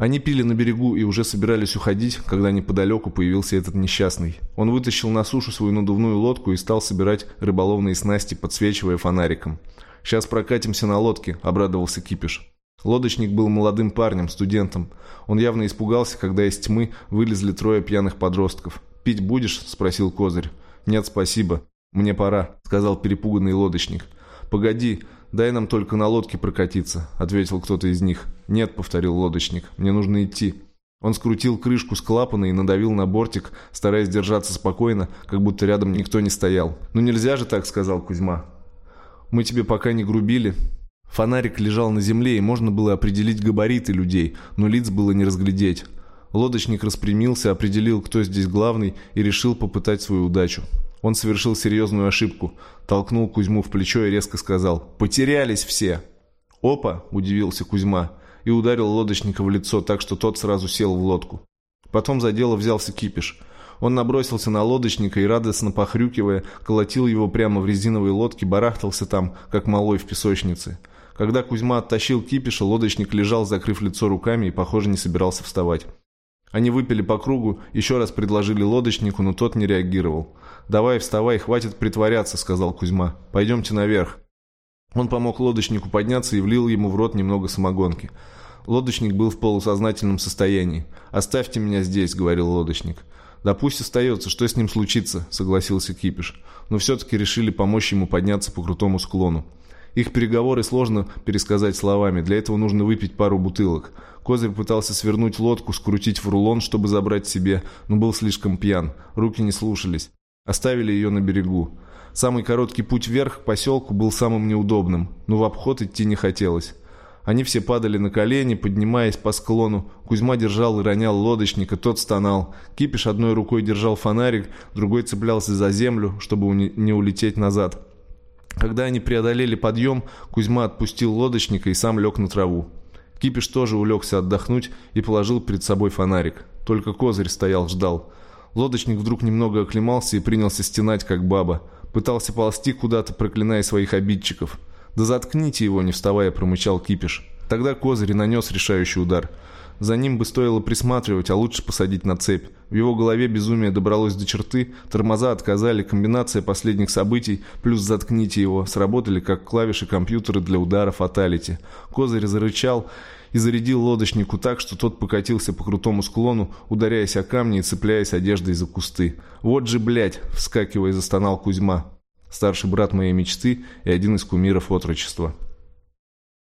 Они пили на берегу и уже собирались уходить, когда неподалеку появился этот несчастный. Он вытащил на сушу свою надувную лодку и стал собирать рыболовные снасти, подсвечивая фонариком. «Сейчас прокатимся на лодке», — обрадовался Кипиш. Лодочник был молодым парнем, студентом. Он явно испугался, когда из тьмы вылезли трое пьяных подростков. «Пить будешь?» — спросил Козырь. «Нет, спасибо. Мне пора», — сказал перепуганный лодочник. «Погоди, дай нам только на лодке прокатиться», — ответил кто-то из них. «Нет», — повторил лодочник, — «мне нужно идти». Он скрутил крышку с клапана и надавил на бортик, стараясь держаться спокойно, как будто рядом никто не стоял. «Ну нельзя же так», — сказал Кузьма. «Мы тебе пока не грубили». Фонарик лежал на земле, и можно было определить габариты людей, но лиц было не разглядеть. Лодочник распрямился, определил, кто здесь главный, и решил попытать свою удачу. Он совершил серьезную ошибку, толкнул Кузьму в плечо и резко сказал «Потерялись все!» «Опа!» – удивился Кузьма и ударил лодочника в лицо так, что тот сразу сел в лодку. Потом за дело взялся кипиш. Он набросился на лодочника и, радостно похрюкивая, колотил его прямо в резиновой лодке, барахтался там, как малой в песочнице. Когда Кузьма оттащил кипиша, лодочник лежал, закрыв лицо руками и, похоже, не собирался вставать. Они выпили по кругу, еще раз предложили лодочнику, но тот не реагировал. «Давай, вставай, хватит притворяться», — сказал Кузьма. «Пойдемте наверх». Он помог лодочнику подняться и влил ему в рот немного самогонки. Лодочник был в полусознательном состоянии. «Оставьте меня здесь», — говорил лодочник. «Да пусть остается, что с ним случится», — согласился Кипиш. Но все-таки решили помочь ему подняться по крутому склону. Их переговоры сложно пересказать словами, для этого нужно выпить пару бутылок. Козырь пытался свернуть лодку, скрутить в рулон, чтобы забрать себе, но был слишком пьян, руки не слушались. Оставили ее на берегу. Самый короткий путь вверх к поселку был самым неудобным, но в обход идти не хотелось. Они все падали на колени, поднимаясь по склону. Кузьма держал и ронял лодочника, тот стонал. Кипиш одной рукой держал фонарик, другой цеплялся за землю, чтобы не улететь назад. Когда они преодолели подъем, Кузьма отпустил лодочника и сам лег на траву. Кипиш тоже улегся отдохнуть и положил перед собой фонарик. Только козырь стоял, ждал. Лодочник вдруг немного оклемался и принялся стенать, как баба. Пытался ползти куда-то, проклиная своих обидчиков. «Да заткните его!» – не вставая, промычал Кипиш. Тогда козырь нанес решающий удар – за ним бы стоило присматривать, а лучше посадить на цепь. В его голове безумие добралось до черты, тормоза отказали, комбинация последних событий, плюс «заткните его», сработали как клавиши компьютера для удара фаталити. Козырь зарычал и зарядил лодочнику так, что тот покатился по крутому склону, ударяясь о камни и цепляясь одеждой за кусты. «Вот же, блядь!» – вскакивая, застонал Кузьма. Старший брат моей мечты и один из кумиров отрочества.